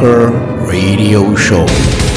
Metal Bunker Radio Show.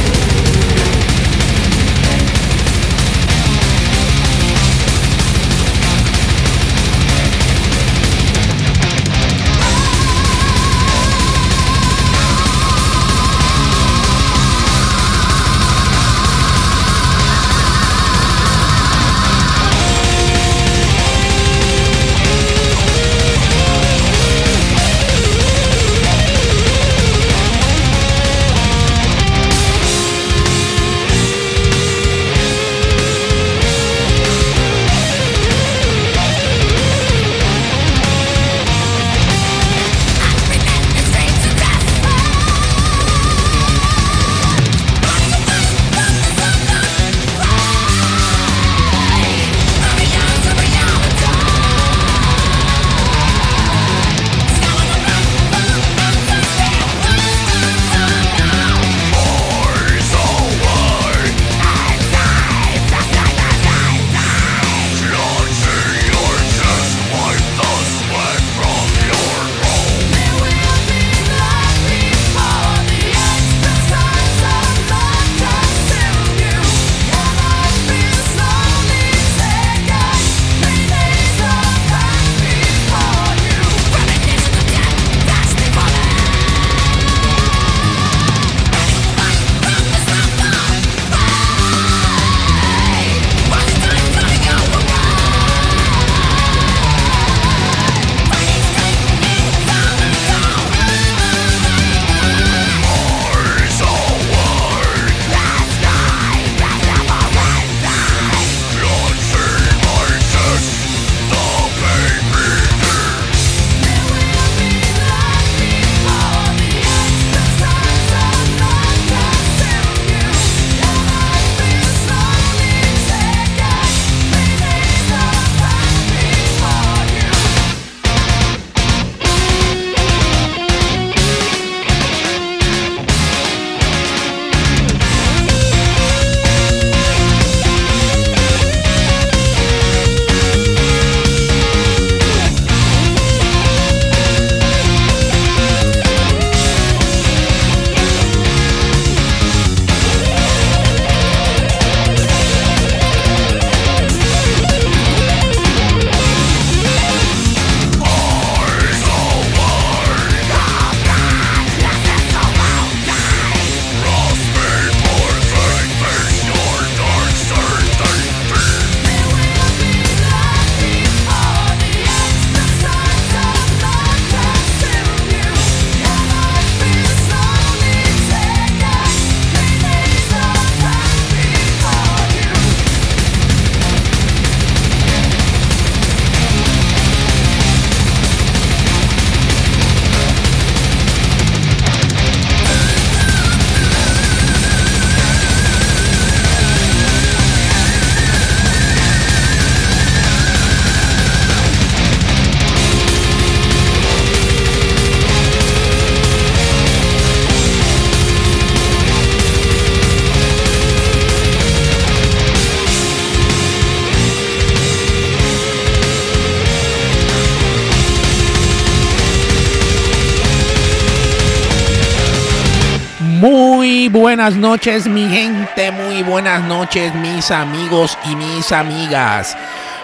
Buenas noches mi gente, muy buenas noches mis amigos y mis amigas.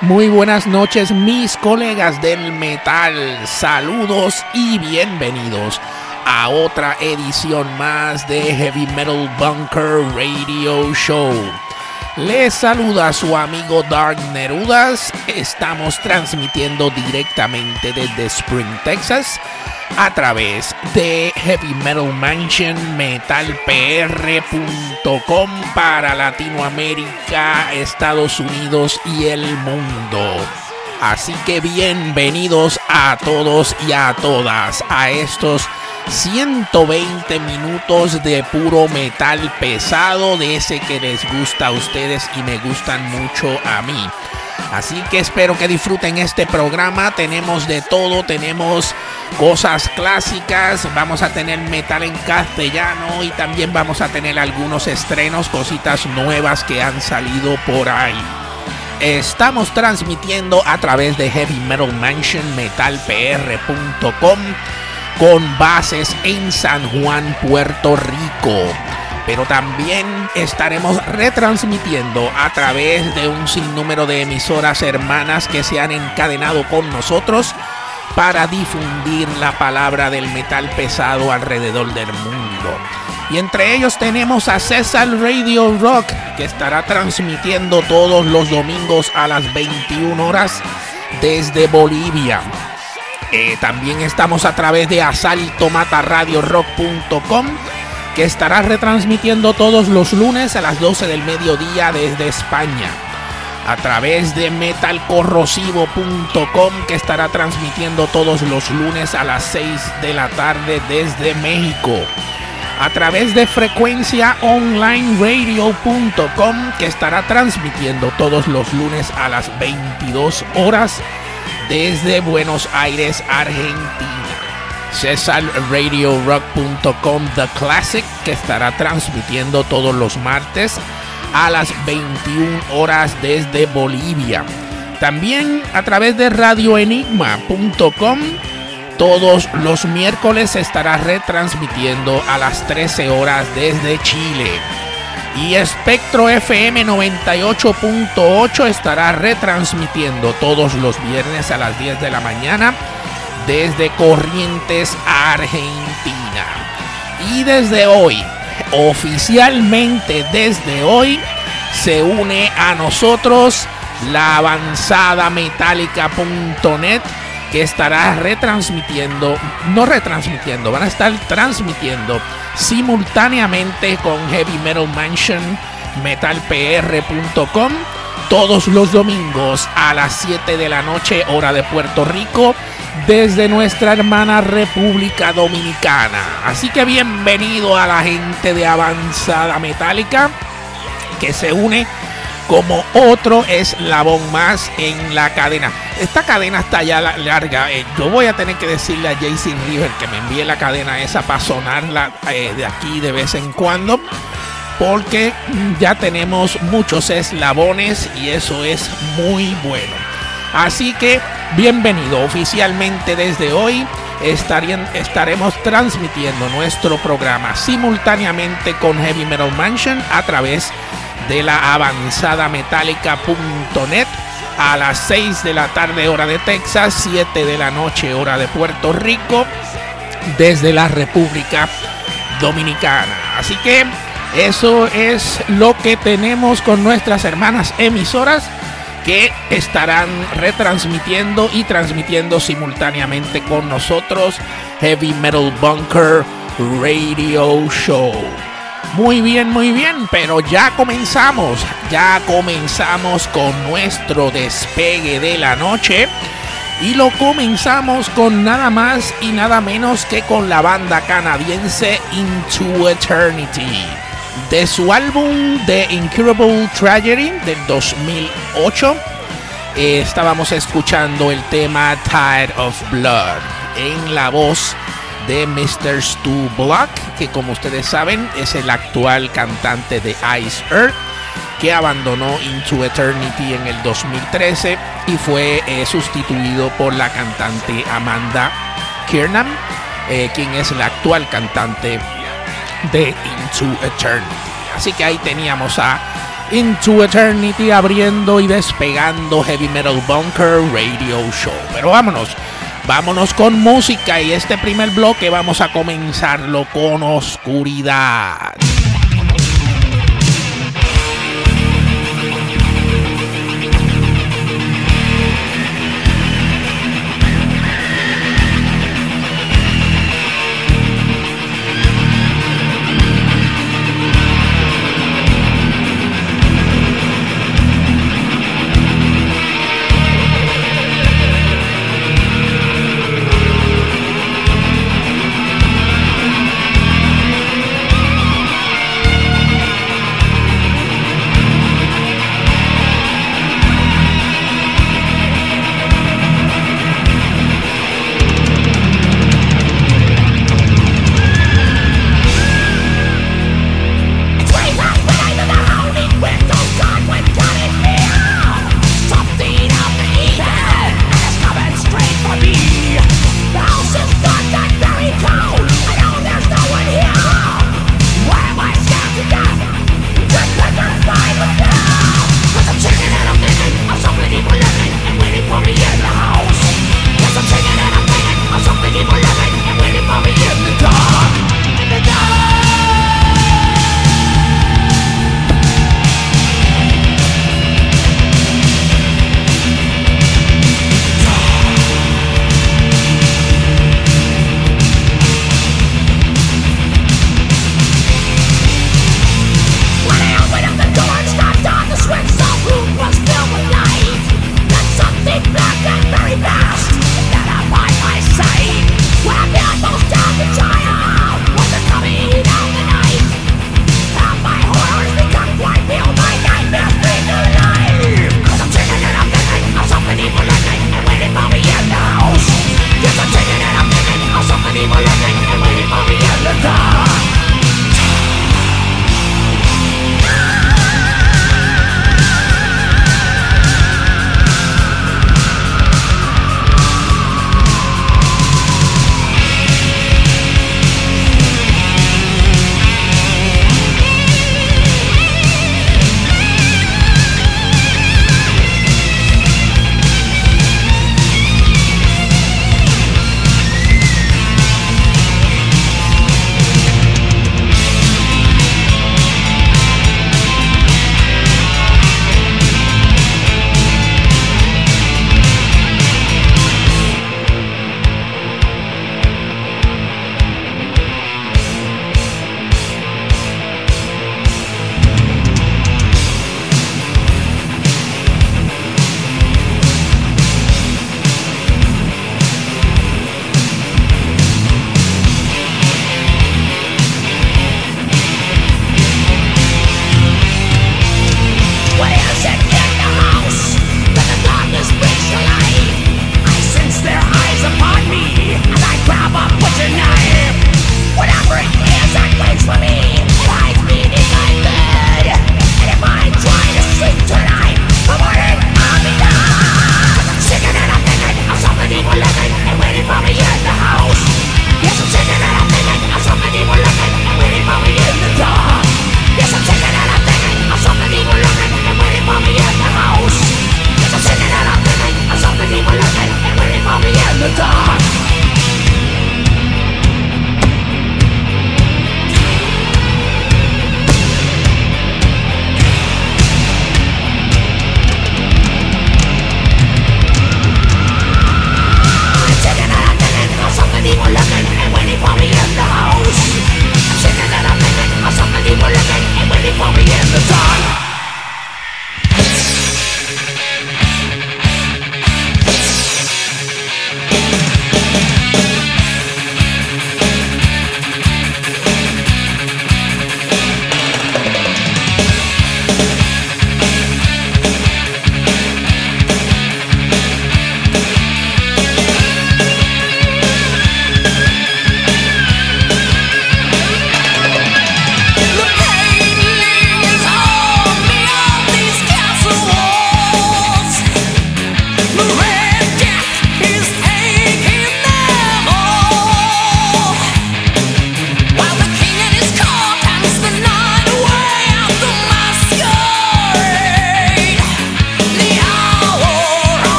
Muy buenas noches mis colegas del metal. Saludos y bienvenidos a otra edición más de Heavy Metal Bunker Radio Show. Les saluda su amigo Dark Nerudas. Estamos transmitiendo directamente desde Spring, Texas a través de Heavy Metal Mansion metalpr.com para Latinoamérica, Estados Unidos y el mundo. Así que bienvenidos a todos y a todas a estos 120 minutos de puro metal pesado, de ese que les gusta a ustedes y me gustan mucho a mí. Así que espero que disfruten este programa. Tenemos de todo, tenemos cosas clásicas, vamos a tener metal en castellano y también vamos a tener algunos estrenos, cositas nuevas que han salido por ahí. Estamos transmitiendo a través de Heavy Metal Mansion metalpr.com con bases en San Juan, Puerto Rico. Pero también estaremos retransmitiendo a través de un sinnúmero de emisoras hermanas que se han encadenado con nosotros para difundir la palabra del metal pesado alrededor del mundo. Y entre ellos tenemos a César Radio Rock, que estará transmitiendo todos los domingos a las 21 horas desde Bolivia. Eh, también estamos a través de asaltomataradiorock.com que estará retransmitiendo todos los lunes a las 12 del mediodía desde España. A través de metalcorrosivo.com que estará transmitiendo todos los lunes a las 6 de la tarde desde México. A través de frecuenciaonlineradio.com que estará transmitiendo todos los lunes a las 22 horas desde Buenos Aires, Argentina. CesarRadioRock.com The Classic que estará transmitiendo todos los martes a las 21 horas desde Bolivia. También a través de radioenigma.com todos los miércoles estará retransmitiendo a las 13 horas desde Chile. Y Espectro FM 98.8 estará retransmitiendo todos los viernes a las 10 de la mañana desde Corrientes, Argentina. Y desde hoy, oficialmente desde hoy, se une a nosotros la avanzada metálica.net que estará retransmitiendo, no retransmitiendo, van a estar transmitiendo simultáneamente con Heavy Metal Mansion metalpr.com todos los domingos a las 7 de la noche hora de Puerto Rico desde nuestra hermana República Dominicana. Así que bienvenido a la gente de Avanzada Metálica que se une como otro eslabón más en la cadena. Esta cadena está ya larga. Eh, yo voy a tener que decirle a JC River que me envíe la cadena esa para sonarla eh, de aquí de vez en cuando. Porque ya tenemos muchos eslabones y eso es muy bueno. Así que bienvenido oficialmente desde hoy. estaremos transmitiendo nuestro programa simultáneamente con Heavy Metal Mansion a través de la avanzada metálica.net a las 6 de la tarde hora de Texas, 7 de la noche hora de Puerto Rico, desde la República Dominicana. Así que eso es lo que tenemos con nuestras hermanas emisoras que estarán retransmitiendo y transmitiendo simultáneamente con nosotros Heavy Metal Bunker Radio Show. Muy bien, muy bien, pero ya comenzamos, ya comenzamos con nuestro despegue de la noche y lo comenzamos con nada más y nada menos que con la banda canadiense Into Eternity. De su álbum The Incurable Tragedy del 2008, eh, estábamos escuchando el tema Tide of Blood en la voz de Mr. Stu Block, que como ustedes saben es el actual cantante de Ice Earth, que abandonó Into Eternity en el 2013 y fue eh, sustituido por la cantante Amanda Kiernan, eh, quien es la actual cantante de Into Eternity. Así que ahí teníamos a Into Eternity abriendo y despegando Heavy Metal Bunker Radio Show. Pero vámonos Vámonos con música y este primer bloque vamos a comenzarlo con oscuridad.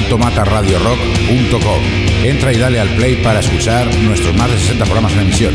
asaltomataradiorock.com. Entra y dale al play para escuchar nuestros más de 60 programas en emisión.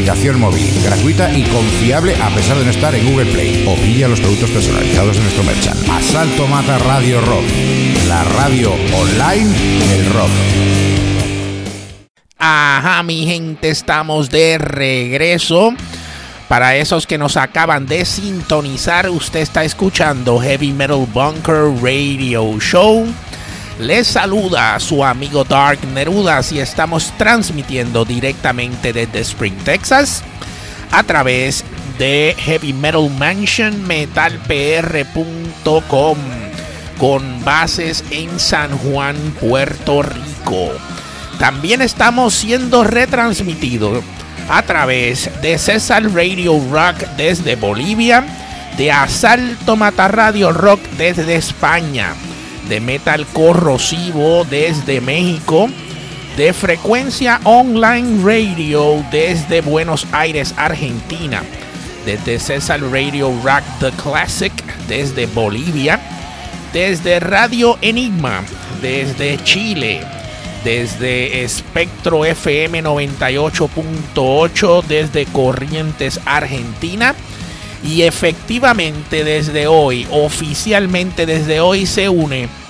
móvil, gratuita y confiable a pesar de no estar en Google Play. O pilla los productos personalizados de nuestro merchant. Asalto Mata Radio Rock, la radio online del rock. Ajá, mi gente, estamos de regreso. Para esos que nos acaban de sintonizar, usted está escuchando Heavy Metal Bunker Radio Show. Les saluda su amigo Dark Nerudas y estamos transmitiendo directamente desde Spring, Texas, a través de Heavy Metal Mansion metalpr.com con bases en San Juan, Puerto Rico. También estamos siendo retransmitidos a través de César Radio Rock desde Bolivia, de Asalto Radio Rock desde España, de Metal Corrosivo desde México, de Frecuencia Online Radio desde Buenos Aires, Argentina, desde César Radio Rock The Classic desde Bolivia, desde Radio Enigma desde Chile, desde Espectro FM 98.8 desde Corrientes, Argentina. Y efectivamente desde hoy, oficialmente desde hoy se une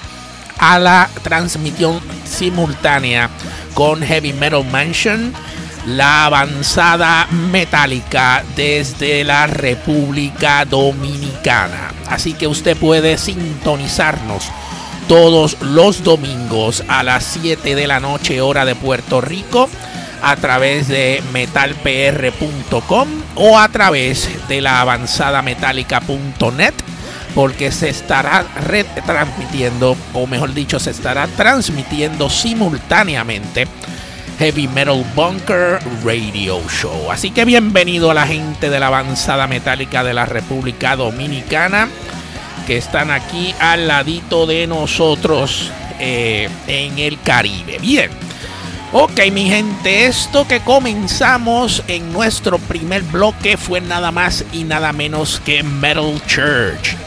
a la transmisión simultánea con Heavy Metal Mansion, la avanzada metálica desde la República Dominicana. Así que usted puede sintonizarnos todos los domingos a las 7 de la noche hora de Puerto Rico a través de metalpr.com o a través de la avanzada metálica.net porque se estará retransmitiendo o mejor dicho se estará transmitiendo simultáneamente Heavy Metal Bunker Radio Show. Así que bienvenido a la gente de la avanzada metálica de la República Dominicana que están aquí al ladito de nosotros eh, en el Caribe. Bien. Ok, mi gente, esto que comenzamos en nuestro primer bloque fue nada más y nada menos que Metal Church.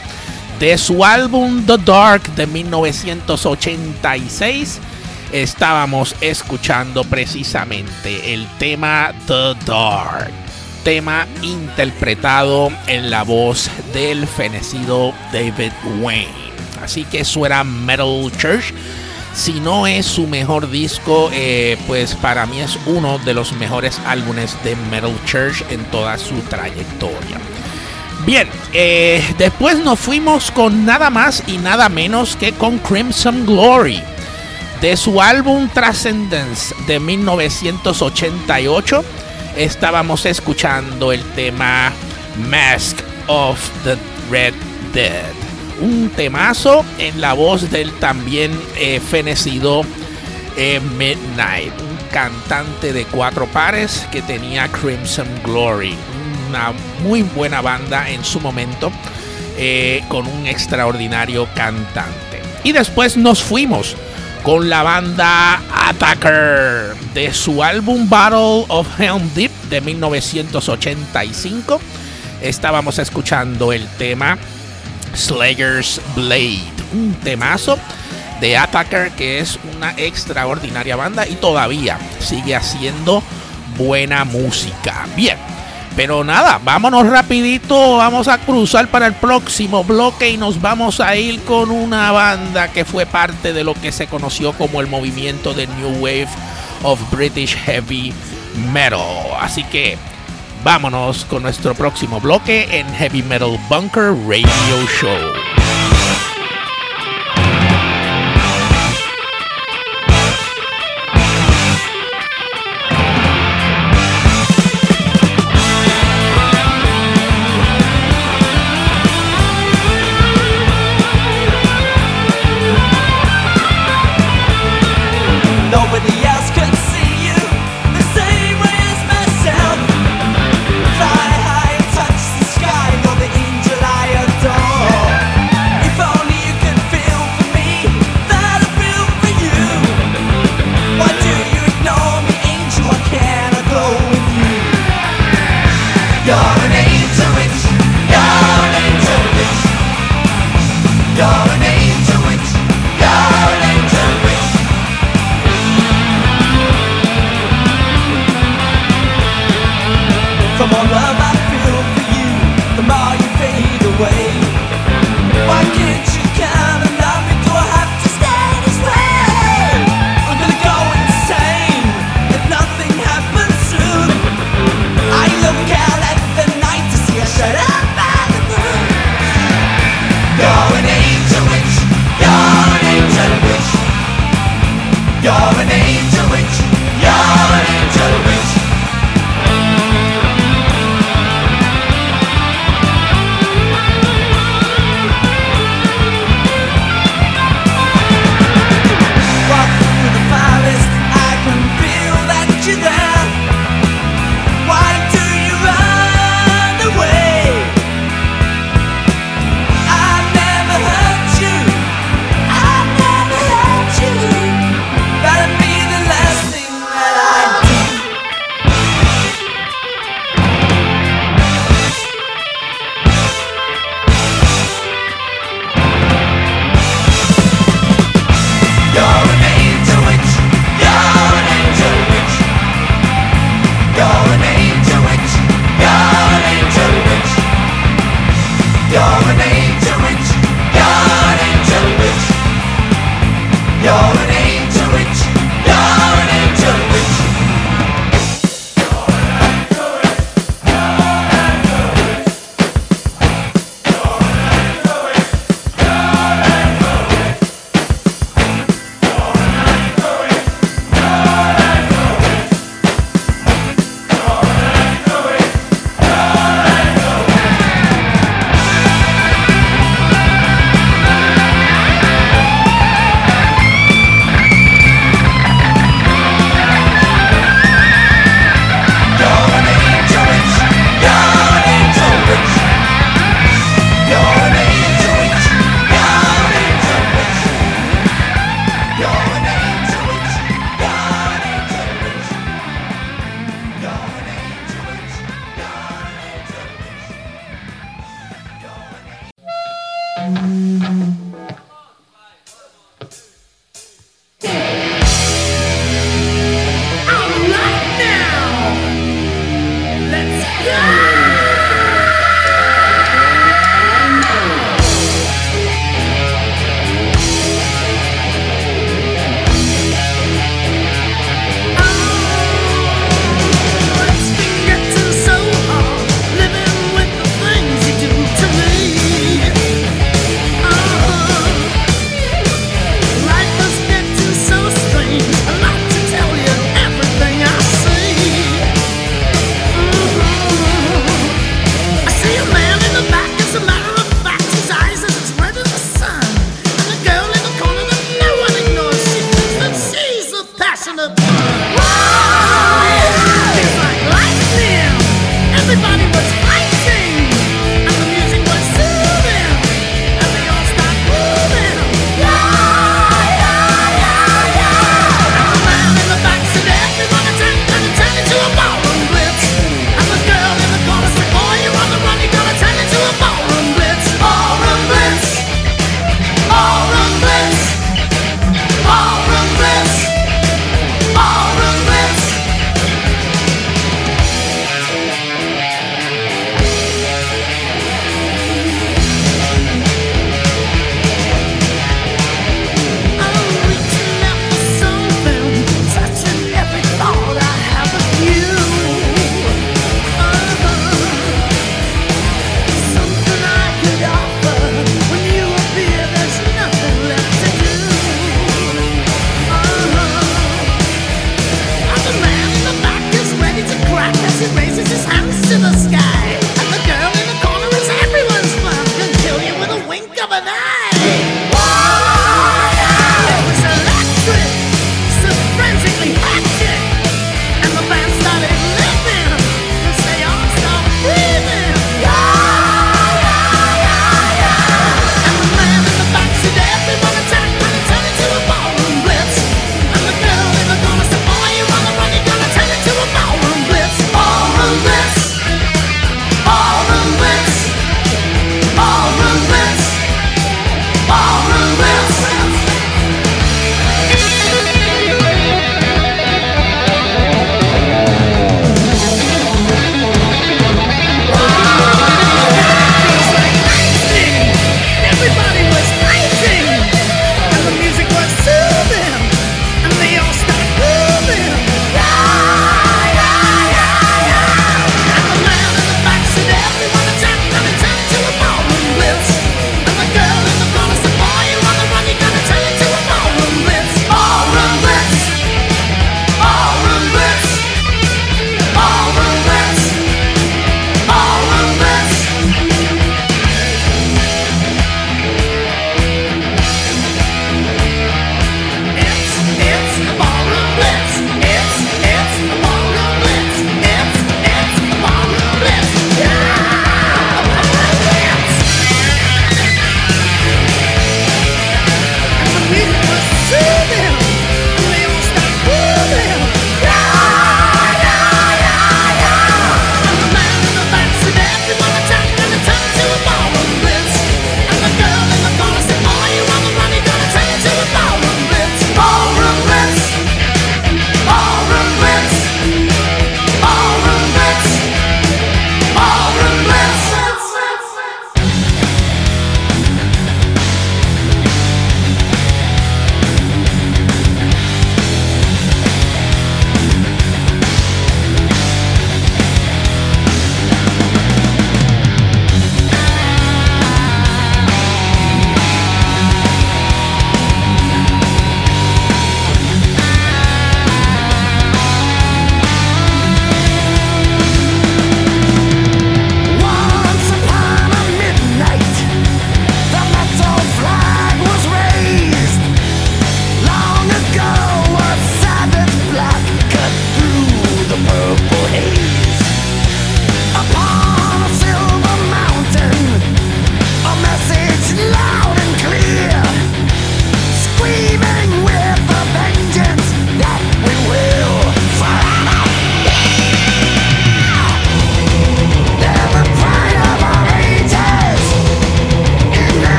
De su álbum The Dark de 1986, estábamos escuchando precisamente el tema The Dark tema interpretado en la voz del fenecido David Wayne. Así que eso era Metal Church. Si no es su mejor disco, eh, pues para mí es uno de los mejores álbumes de Metal Church en toda su trayectoria. Bien, eh, después nos fuimos con nada más y nada menos que con Crimson Glory. De su álbum Transcendence de 1988 estábamos escuchando el tema Mask of the Red Dead. Un temazo en la voz del también eh, fenecido eh, Midnight, un cantante de cuatro pares que tenía Crimson Glory, una muy buena banda en su momento, eh, con un extraordinario cantante. Y después nos fuimos con la banda Attacker de su álbum Battle of Helm Deep de 1985. Estábamos escuchando el tema Slayer's Blade, un temazo de Attacker que es una extraordinaria banda y todavía sigue haciendo buena música. Bien, pero nada, vámonos rapidito, vamos a cruzar para el próximo bloque y nos vamos a ir con una banda que fue parte de lo que se conoció como el movimiento de New Wave of British Heavy Metal. Así que vámonos con nuestro próximo bloque en Heavy Metal Bunker Radio Show.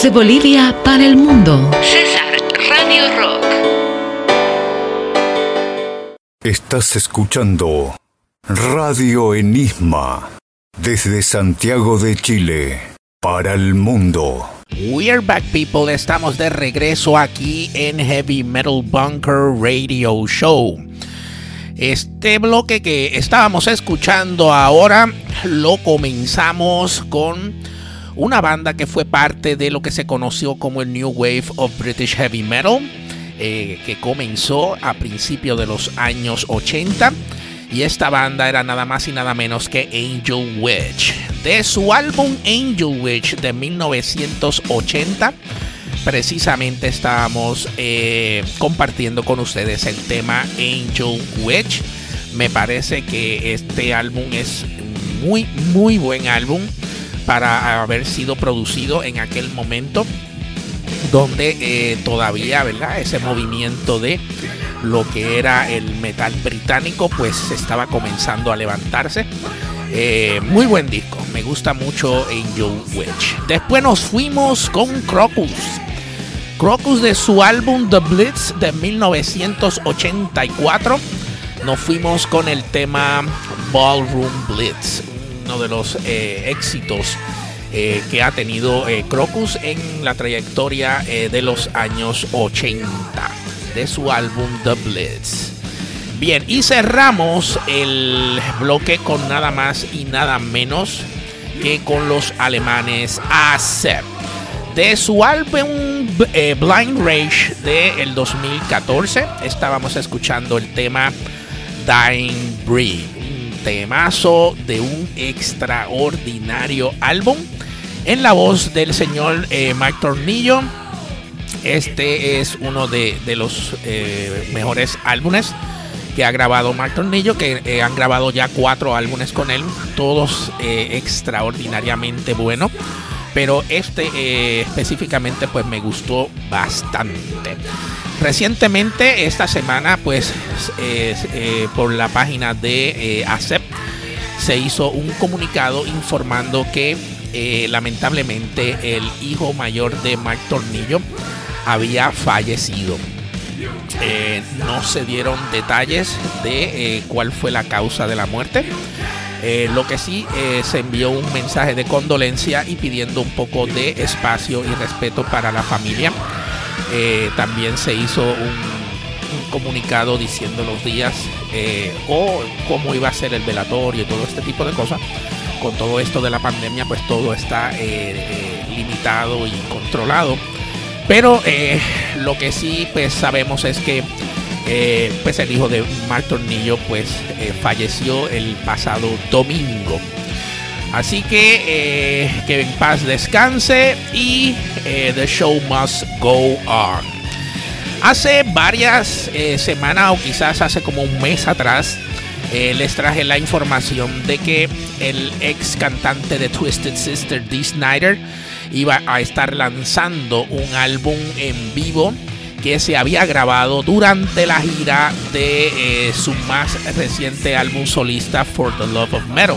Desde Bolivia para el mundo. César Radio Rock. Estás escuchando Radio Enigma desde Santiago de Chile para el mundo. We're back people, estamos de regreso aquí en Heavy Metal Bunker Radio Show. Este bloque que estábamos escuchando ahora lo comenzamos con una banda que fue parte de lo que se conoció como el New Wave of British Heavy Metal, eh, que comenzó a principios de los años 80. Y esta banda era nada más y nada menos que Angel Witch. De su álbum Angel Witch de 1980, precisamente estábamos eh, compartiendo con ustedes el tema Angel Witch. Me parece que este álbum es muy, muy buen álbum para haber sido producido en aquel momento donde eh, todavía, ¿verdad? Ese movimiento de lo que era el metal británico, pues estaba comenzando a levantarse. Eh, muy buen disco, me gusta mucho Angel Witch. Después nos fuimos con Crocus. Crocus de su álbum The Blitz de 1984. Nos fuimos con el tema Ballroom Blitz, uno de los eh, éxitos eh, que ha tenido eh, Crocus en la trayectoria de los años 80 de su álbum The Blitz. Bien, y cerramos el bloque con nada más y nada menos que con los alemanes ASEP. De su álbum Blind Rage del el 2014, estábamos escuchando el tema Dying Breed temazo de un extraordinario álbum en la voz del señor eh, Mike Tornillo. Este es uno de, los eh, mejores álbumes que ha grabado Mike Tornillo, que eh, han grabado ya cuatro álbumes con él, todos extraordinariamente buenos. Pero este específicamente pues me gustó bastante. Recientemente, esta semana, pues eh, por la página de eh, ACEP se hizo un comunicado informando que eh, lamentablemente el hijo mayor de Mike Tornillo había fallecido. no se dieron detalles de cuál fue la causa de la muerte. Lo que sí se envió un mensaje de condolencia y pidiendo un poco de espacio y respeto para la familia. Eh, también se hizo un, comunicado diciendo los días eh, o cómo iba a ser el velatorio y todo este tipo de cosas. Con todo esto de la pandemia, pues todo está eh, limitado y controlado. Pero lo que sí pues sabemos es que pues el hijo de Mark Tornillo pues falleció el pasado domingo. Así que eh, que en paz descanse y eh, the show must go on. Hace varias eh, semanas o quizás hace como un mes atrás les traje la información de que el ex cantante de Twisted Sister, Dee Snyder, iba a estar lanzando un álbum en vivo que se había grabado durante la gira de su más reciente álbum solista For the Love of Metal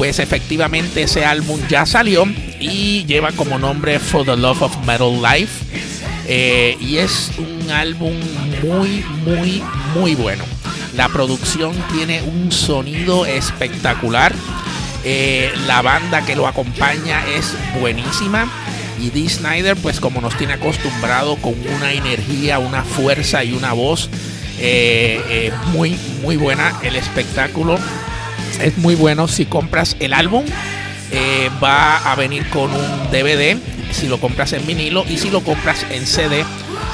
pues efectivamente ese álbum ya salió y lleva como nombre For the Love of Metal Life. Eh, y es un álbum muy, muy, muy bueno. La producción tiene un sonido espectacular. Eh, la banda que lo acompaña es buenísima. Y Dee Snyder, pues como nos tiene acostumbrado, con una energía, una fuerza y una voz eh, muy, muy buena. El espectáculo es muy bueno. Si compras el álbum, eh, va a venir con un DVD. Si lo compras en vinilo y si lo compras en CD,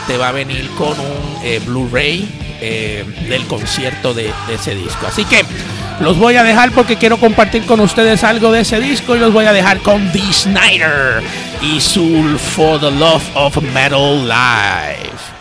te va a venir con un eh, Blu-ray eh, del concierto de, ese disco. Así que los voy a dejar porque quiero compartir con ustedes algo de ese disco y los voy a dejar con Dee Snyder y Soul for the Love of Metal Live.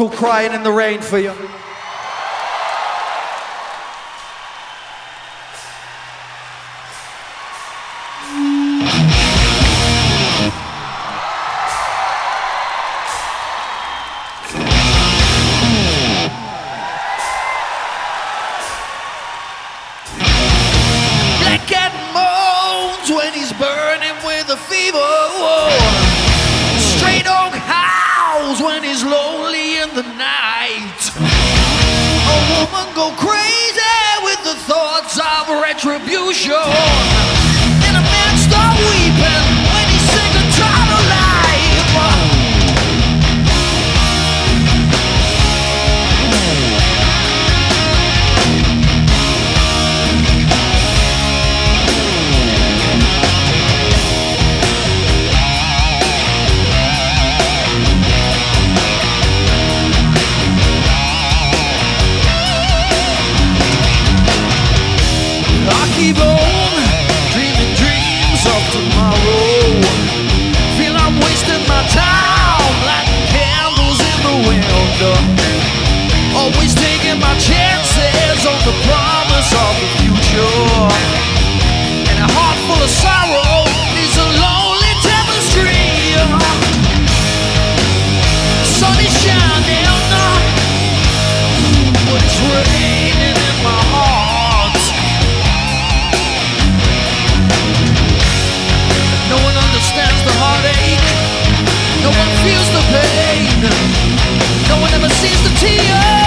Called Crying in the Rain for you. tomorrow. Feel I'm wasting my time like candles in the wind. Always taking my chances on the promise of the future. And a heart full of sorrow is a lonely tapestry. Sun is shining, but it's raining. never sees the tears.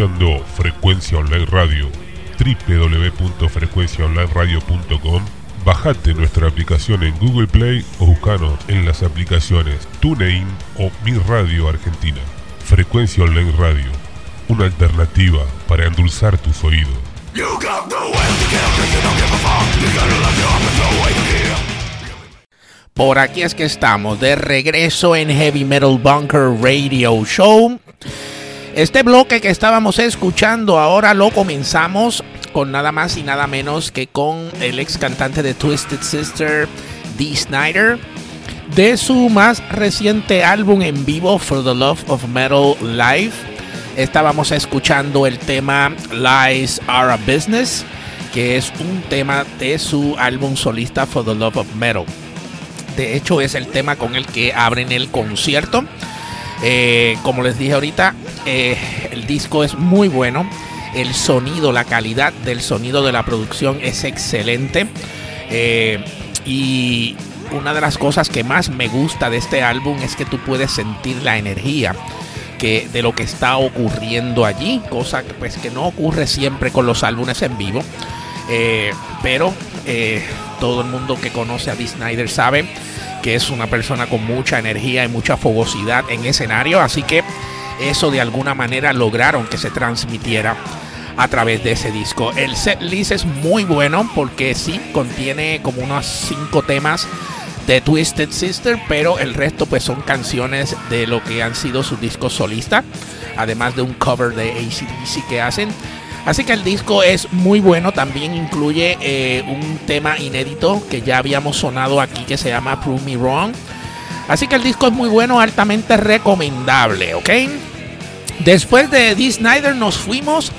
Frecuencia Online Radio, www.frecuenciaonlineradio.com. Bajate nuestra aplicación en Google Play o buscanos en las aplicaciones TuneIn o Mi Radio Argentina. Frecuencia Online Radio, una alternativa para endulzar tus oídos. Por aquí es que estamos, de regreso en Heavy Metal Bunker Radio Show. Este bloque que estábamos escuchando ahora lo comenzamos con nada más y nada menos que con el ex cantante de Twisted Sister, Dee Snyder, de su más reciente álbum en vivo, For the Love of Metal Live. Estábamos escuchando el tema Lies Are a Business, que es un tema de su álbum solista For the Love of Metal. De hecho, es el tema con el que abren el concierto. Eh, como les dije ahorita, eh, el disco es muy bueno. El sonido, la calidad del sonido de la producción es excelente. Eh, y una de las cosas que más me gusta de este álbum es que tú puedes sentir la energía que, de lo que está ocurriendo allí, cosa que, pues, que no ocurre siempre con los álbumes en vivo. pero todo el mundo que conoce a Dee Snyder sabe que es una persona con mucha energía y mucha fogosidad en escenario, así que eso de alguna manera lograron que se transmitiera a través de ese disco. El set list es muy bueno porque sí contiene como unos cinco temas de Twisted Sister, pero el resto pues son canciones de lo que han sido sus discos solistas, además de un cover de ACDC que hacen. Así que el disco es muy bueno, también incluye eh, un tema inédito que ya habíamos sonado aquí que se llama Prove Me Wrong. Así que el disco es muy bueno, altamente recomendable, ¿ok? Después de Dee Snyder nos fuimos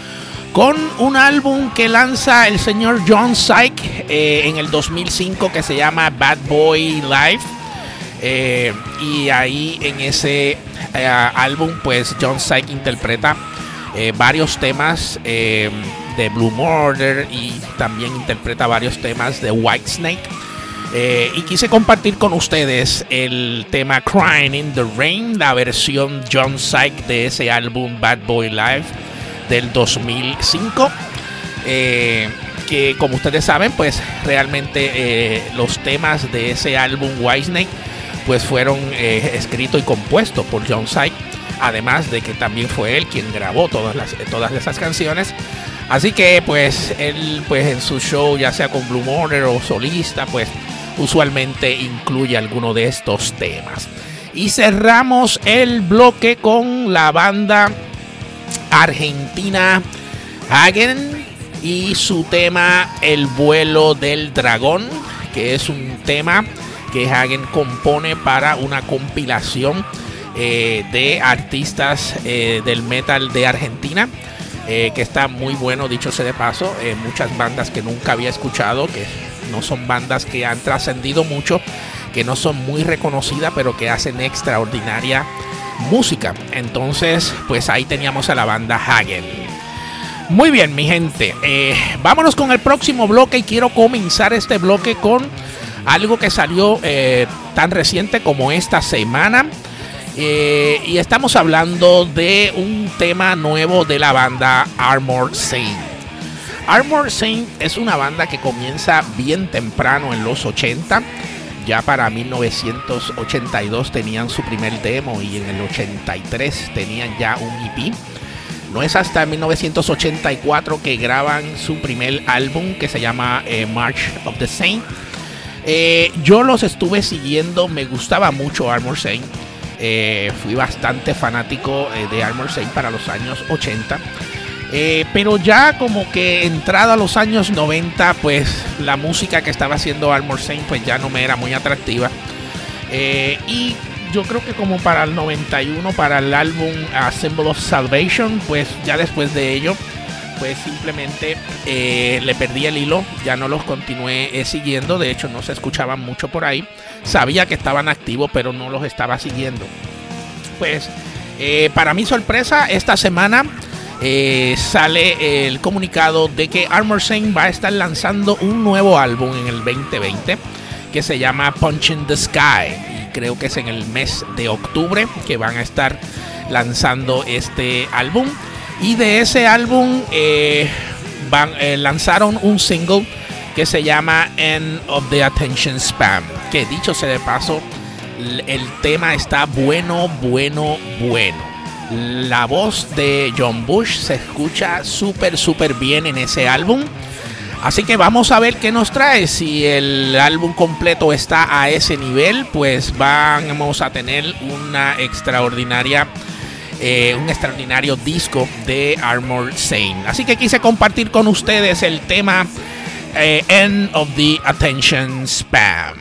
con un álbum que lanza el señor John Syke eh, en el 2005 que se llama Bad Boy Live. Eh, y ahí en ese álbum pues John Syke interpreta eh, varios temas eh, de Blue Murder y también interpreta varios temas de White Snake. Eh, y quise compartir con ustedes el tema Crying in the Rain, la versión John Syke de ese álbum Bad Boy Live del 2005. que como ustedes saben, pues realmente los temas de ese álbum White Snake pues fueron escritos y compuestos por John Syke además de que también fue él quien grabó todas, todas esas canciones. Así que pues él pues en su show, ya sea con Blue Morning o solista, pues usualmente incluye alguno de estos temas. Y cerramos el bloque con la banda argentina Hagen y su tema El vuelo del dragón, que es un tema que Hagen compone para una compilación eh, de artistas eh, del metal de Argentina. Eh, que está muy bueno, dicho sea de paso. muchas bandas que nunca había escuchado, que no son bandas que han trascendido mucho, que no son muy reconocidas, pero que hacen extraordinaria música. Entonces, pues ahí teníamos a la banda Hagen. Muy bien, mi gente. vámonos con el próximo bloque y quiero comenzar este bloque con algo que salió tan reciente como esta semana. Eh, y estamos hablando de un tema nuevo de la banda Armor Saint. Armor Saint es una banda que comienza bien temprano en los 80. Ya para 1982 tenían su primer demo y en el 83 tenían ya un EP. No es hasta 1984 que graban su primer álbum que se llama eh, March of the Saint. Eh, yo los estuve siguiendo, me gustaba mucho Armor Saint eh, fui bastante fanático eh, de Armor Saint para los años 80. Eh, pero ya como que entrado a los años 90, pues la música que estaba haciendo Armor Saint pues ya no me era muy atractiva. y yo creo que como para el 91, para el álbum A Symbol of Salvation, pues ya después de ello, pues simplemente le perdí el hilo, ya no los continué siguiendo, de hecho no se escuchaban mucho por ahí. Sabía que estaban activos, pero no los estaba siguiendo. Pues, eh, para mi sorpresa, esta semana eh, sale el comunicado de que Armor Saint va a estar lanzando un nuevo álbum en el 2020 que se llama Punch in the Sky. Y creo que es en el mes de octubre que van a estar lanzando este álbum. Y de ese álbum eh, eh, lanzaron un single que se llama End of the Attention Spam. Que dicho sea de paso, el tema está bueno, bueno, bueno. La voz de John Bush se escucha súper, súper bien en ese álbum. Así que vamos a ver qué nos trae. Si el álbum completo está a ese nivel, pues vamos a tener una extraordinaria, eh, un extraordinario disco de Armor Sane. Así que quise compartir con ustedes el tema eh, End of the Attention Spam.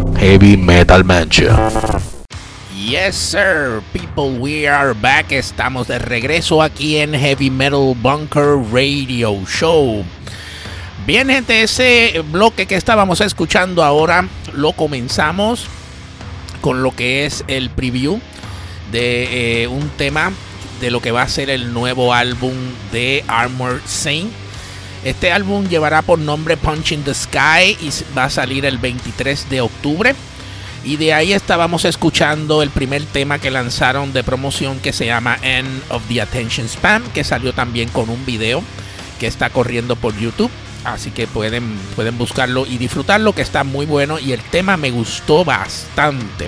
Heavy Metal Mancha. Yes, sir, people, we are back. Estamos de regreso aquí en Heavy Metal Bunker Radio Show. Bien, gente, ese bloque que estábamos escuchando ahora lo comenzamos con lo que es el preview de eh, un tema de lo que va a ser el nuevo álbum de Armored Saint. Este álbum llevará por nombre Punch in the Sky y va a salir el 23 de octubre. Y de ahí estábamos escuchando el primer tema que lanzaron de promoción que se llama End of the Attention Spam, que salió también con un video que está corriendo por YouTube. Así que pueden, pueden buscarlo y disfrutarlo, que está muy bueno. Y el tema me gustó bastante.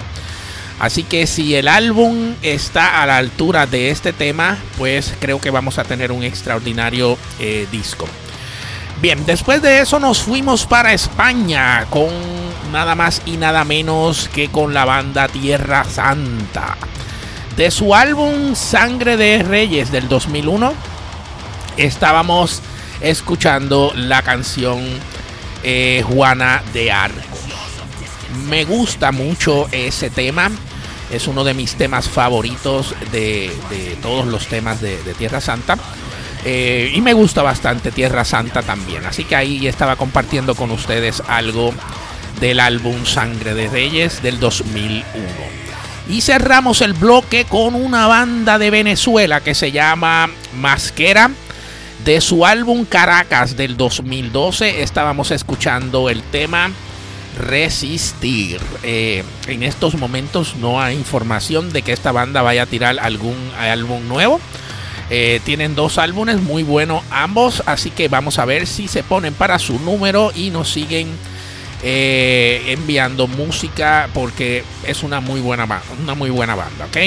Así que si el álbum está a la altura de este tema, pues creo que vamos a tener un extraordinario eh, disco. Bien, después de eso nos fuimos para España con nada más y nada menos que con la banda Tierra Santa. De su álbum Sangre de Reyes del 2001, estábamos escuchando la canción eh, Juana de Arcos. Me gusta mucho ese tema. Es uno de mis temas favoritos de, todos los temas de, Tierra Santa. Eh, y me gusta bastante Tierra Santa también. Así que ahí estaba compartiendo con ustedes algo del álbum Sangre de Reyes del 2001. Y cerramos el bloque con una banda de Venezuela que se llama Masquera. De su álbum Caracas del 2012 estábamos escuchando el tema resistir. Eh, en estos momentos no hay información de que esta banda vaya a tirar algún álbum nuevo. Eh, tienen dos álbumes muy buenos ambos, así que vamos a ver si se ponen para su número y nos siguen eh, enviando música porque es una muy buena, una muy buena banda, ¿ok?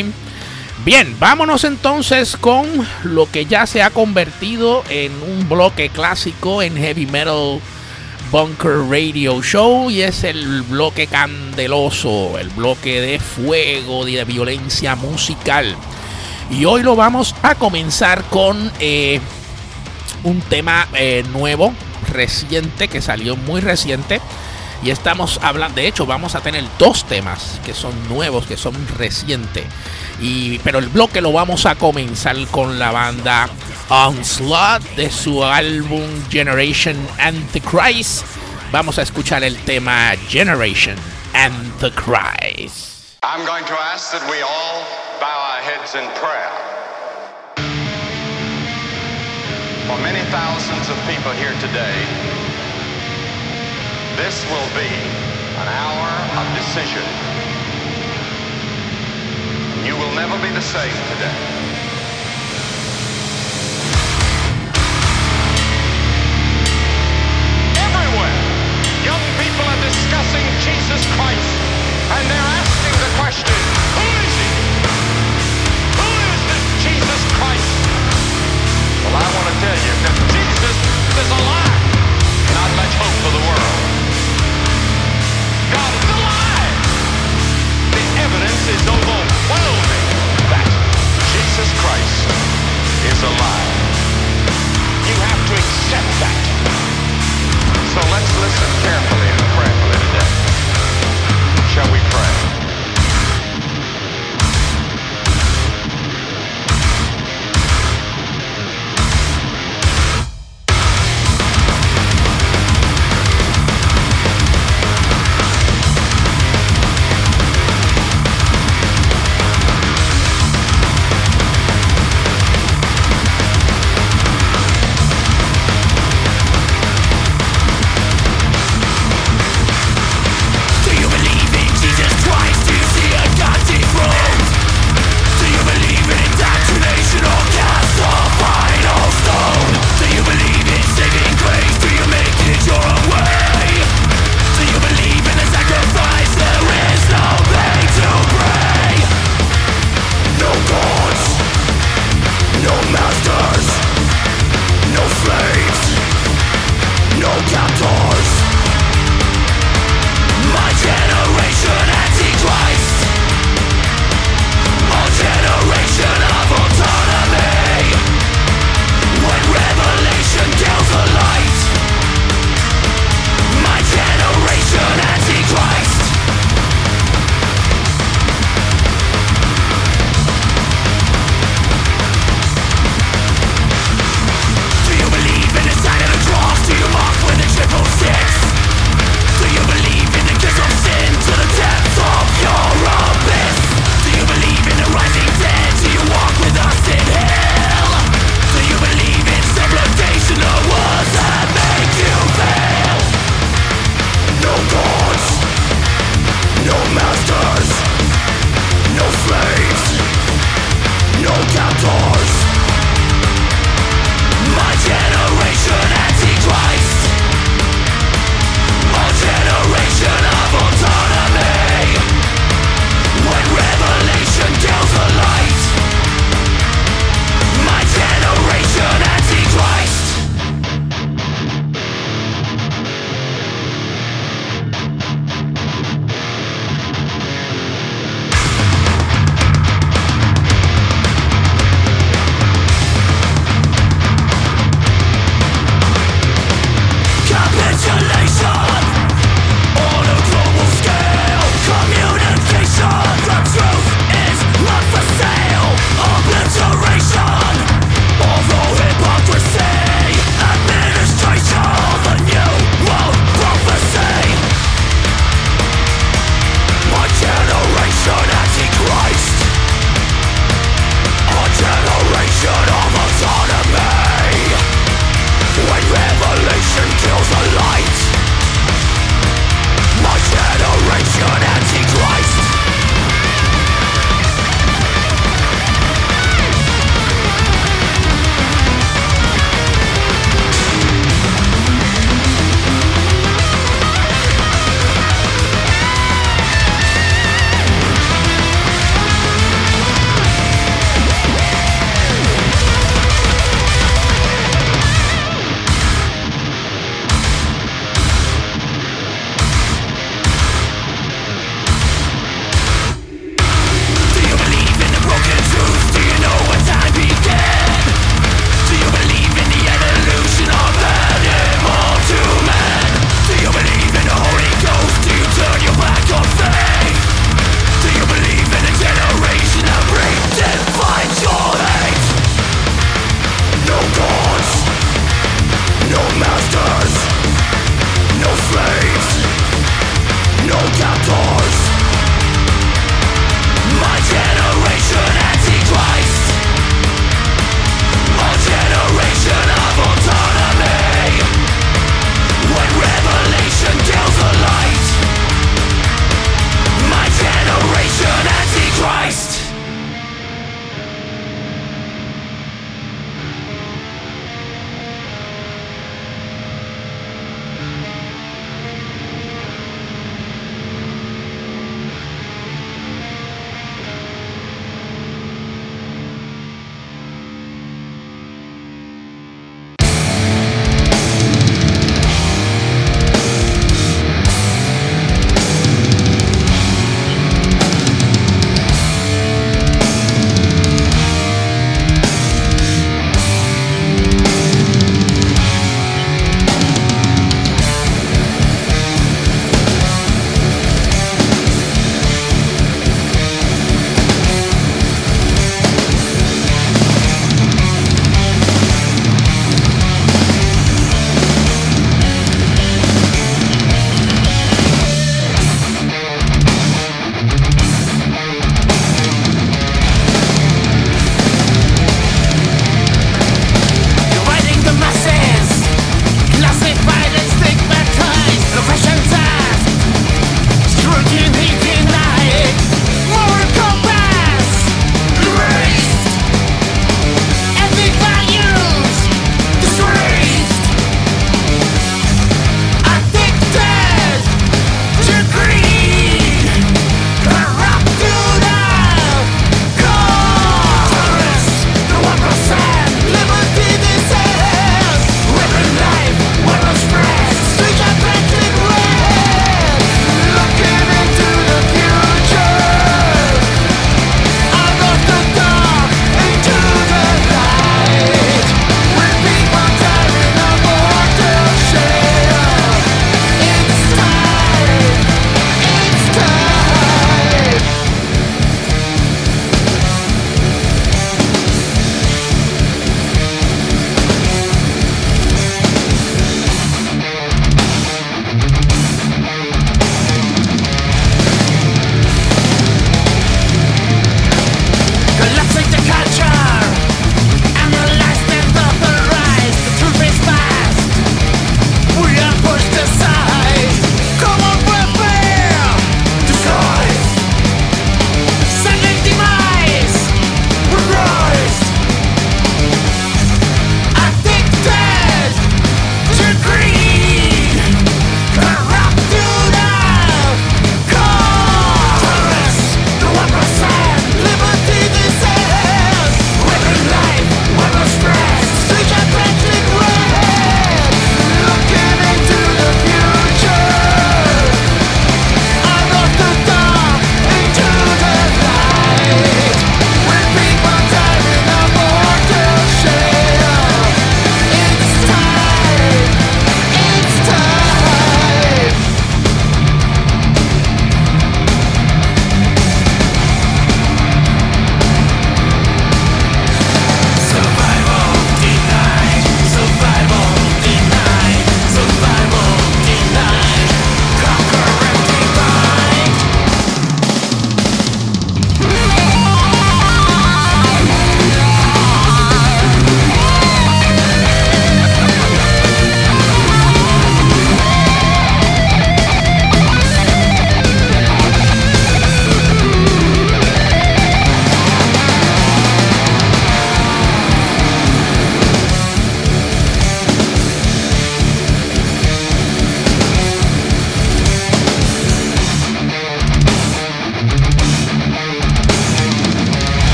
Bien, vámonos entonces con lo que ya se ha convertido en un bloque clásico en heavy metal Bunker Radio Show y es el bloque candeloso, el bloque de fuego y de violencia musical. Y hoy lo vamos a comenzar con eh, un tema eh, nuevo, reciente, que salió muy reciente. Y estamos hablando, de hecho, vamos a tener dos temas que son nuevos, que son recientes. Pero el bloque lo vamos a comenzar con la banda Onslaught de su álbum Generation Antichrist. Vamos a escuchar el tema Generation Antichrist. I'm going to ask that we all bow our heads in prayer. For many thousands of people here today, this will be an hour of decision. You will never be the same today. Everywhere, young people are discussing Jesus Christ, and they're asking the question, who is? I want to tell you that Jesus is alive. Not much hope for the world. God is alive. The evidence is overwhelming that Jesus Christ is alive. You have to accept that. So let's listen carefully.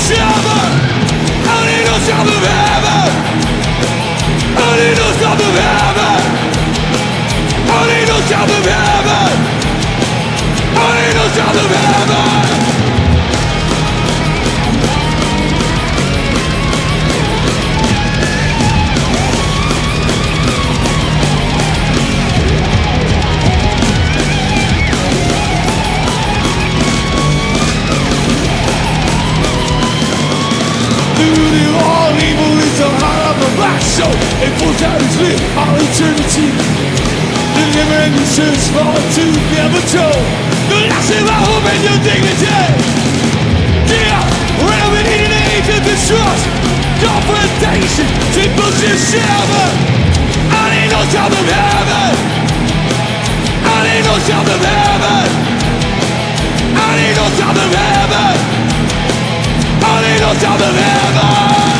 Symbols of summer Only no sound of heaven Only no sound of heaven Only no sound of heaven only the sound of heaven the black soul It pulls out its lit all eternity Deliverances fall to never told The last of our hope and your dignity Yeah, we're living in an age of distrust Confrontation, symbols of sever I need no sound of heaven I need no sound of heaven I need no sound of heaven I need no sound of heaven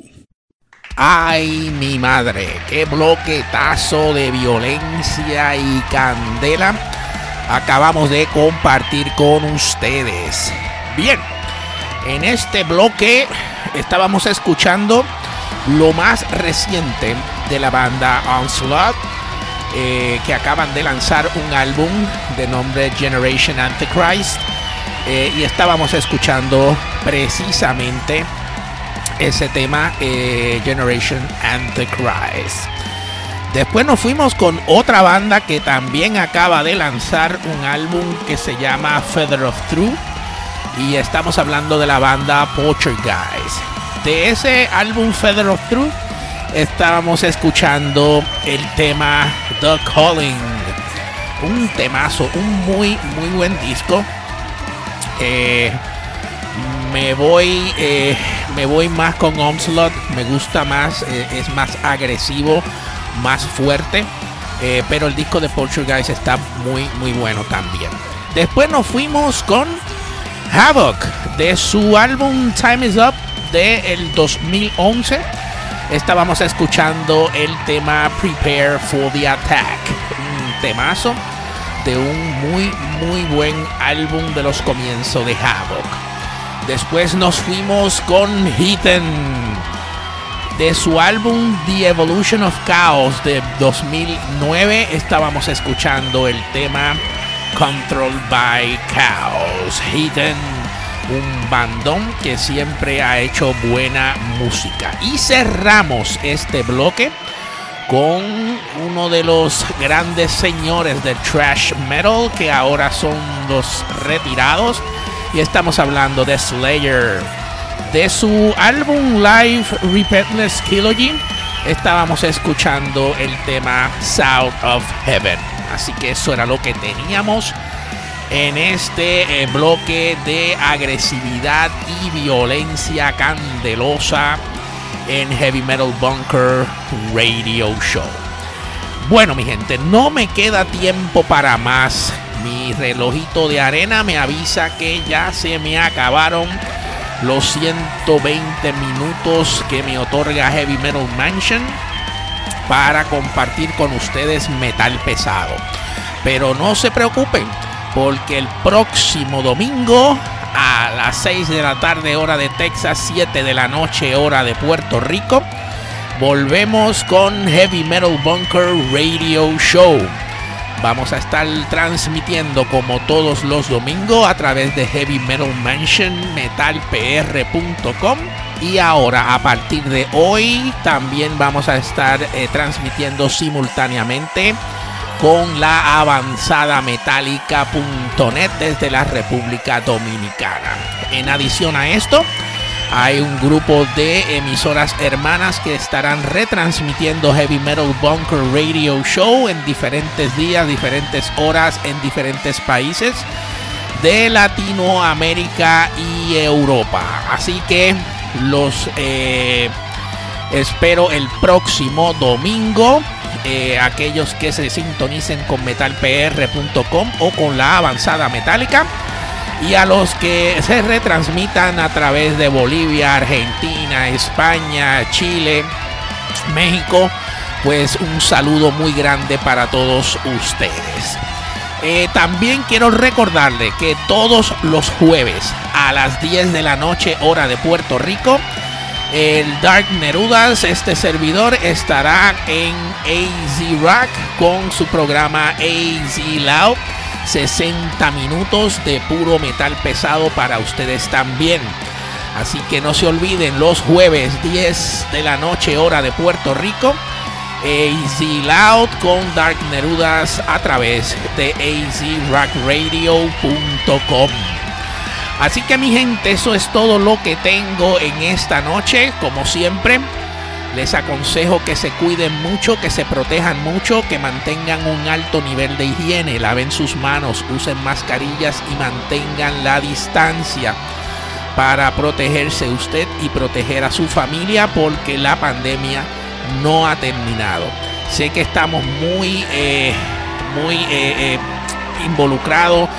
Ay, mi madre, qué bloquetazo de violencia y candela acabamos de compartir con ustedes. Bien, en este bloque estábamos escuchando lo más reciente de la banda Onslaught, eh, que acaban de lanzar un álbum de nombre Generation Antichrist. Eh, y estábamos escuchando precisamente ese tema eh, Generation Antichrist. Después nos fuimos con otra banda que también acaba de lanzar un álbum que se llama Feather of Truth. Y estamos hablando de la banda Guys. De ese álbum Feather of Truth estábamos escuchando el tema The Calling. Un temazo, un muy, muy buen disco. Eh, me voy eh, me voy más con Onslaught me gusta más eh, es más agresivo más fuerte pero el disco de Guys está muy muy bueno también después nos fuimos con Havoc de su álbum Time Is Up de el 2011 estábamos escuchando el tema Prepare for the Attack un temazo de un muy muy buen álbum de los comienzos de Havoc. Después nos fuimos con Heathen de su álbum The Evolution of Chaos de 2009 estábamos escuchando el tema Control by Chaos. Heathen, un bandón que siempre ha hecho buena música. Y cerramos este bloque con uno de los grandes señores del trash metal que ahora son los retirados y estamos hablando de Slayer. De su álbum live Repentless Trilogy estábamos escuchando el tema South of Heaven. Así que eso era lo que teníamos en este eh, bloque de agresividad y violencia candelosa en Heavy Metal Bunker Radio Show. Bueno, mi gente, no me queda tiempo para más. Mi relojito de arena me avisa que ya se me acabaron los 120 minutos que me otorga Heavy Metal Mansion para compartir con ustedes metal pesado. Pero no se preocupen, porque el próximo domingo a las 6 de la tarde hora de Texas, 7 de la noche hora de Puerto Rico. Volvemos con Heavy Metal Bunker Radio Show. Vamos a estar transmitiendo como todos los domingos a través de Heavy Metal Mansion metalpr.com y ahora a partir de hoy también vamos a estar eh, transmitiendo simultáneamente con la avanzada metálica.net desde la República Dominicana. En adición a esto, hay un grupo de emisoras hermanas que estarán retransmitiendo Heavy Metal Bunker Radio Show en diferentes días, diferentes horas, en diferentes países de Latinoamérica y Europa. Así que los eh, espero el próximo domingo eh, aquellos que se sintonicen con metalpr.com o con la avanzada metálica y a los que se retransmitan a través de Bolivia, Argentina, España, Chile, México, pues un saludo muy grande para todos ustedes. Eh, también quiero recordarle que todos los jueves a las 10 de la noche hora de Puerto Rico, el Dark Nerudas, este servidor, estará en AZ Rock con su programa AZ Loud. 60 minutos de puro metal pesado para ustedes también. Así que no se olviden, los jueves 10 de la noche hora de Puerto Rico, AZ Loud con Dark Nerudas a través de azrockradio.com. Así que mi gente, eso es todo lo que tengo en esta noche. Como siempre, les aconsejo que se cuiden mucho, que se protejan mucho, que mantengan un alto nivel de higiene, laven sus manos, usen mascarillas y mantengan la distancia para protegerse usted y proteger a su familia porque la pandemia no ha terminado. Sé que estamos muy, eh, muy eh, eh, involucrados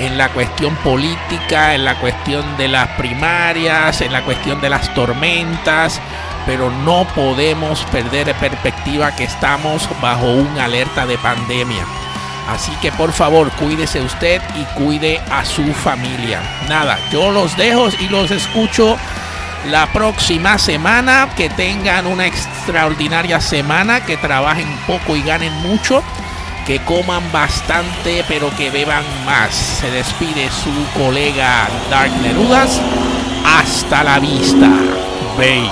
en la cuestión política, en la cuestión de las primarias, en la cuestión de las tormentas, pero no podemos perder perspectiva que estamos bajo una alerta de pandemia. Así que por favor cuídese usted y cuide a su familia. Nada, yo los dejo y los escucho la próxima semana. Que tengan una extraordinaria semana, que trabajen poco y ganen mucho, que coman bastante pero que beban más. Se despide su colega Dark Nerudas. Hasta la vista, baby.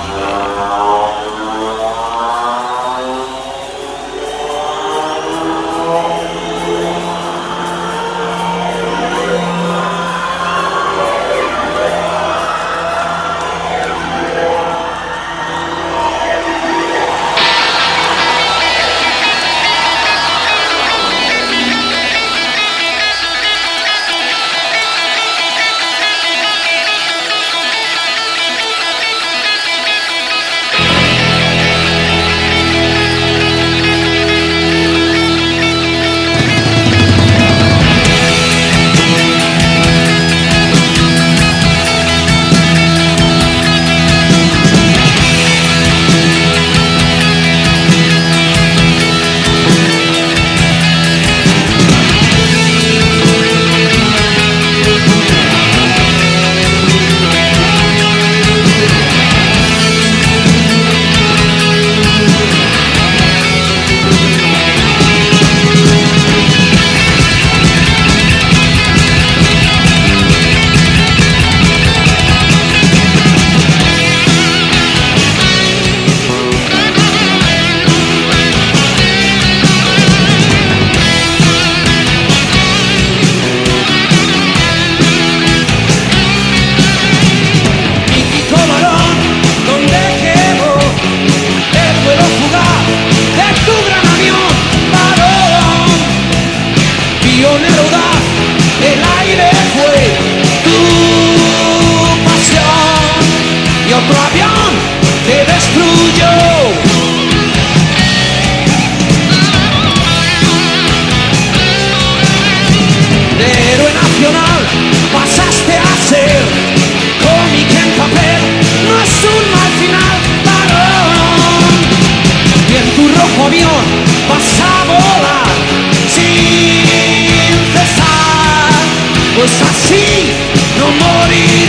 así no morir.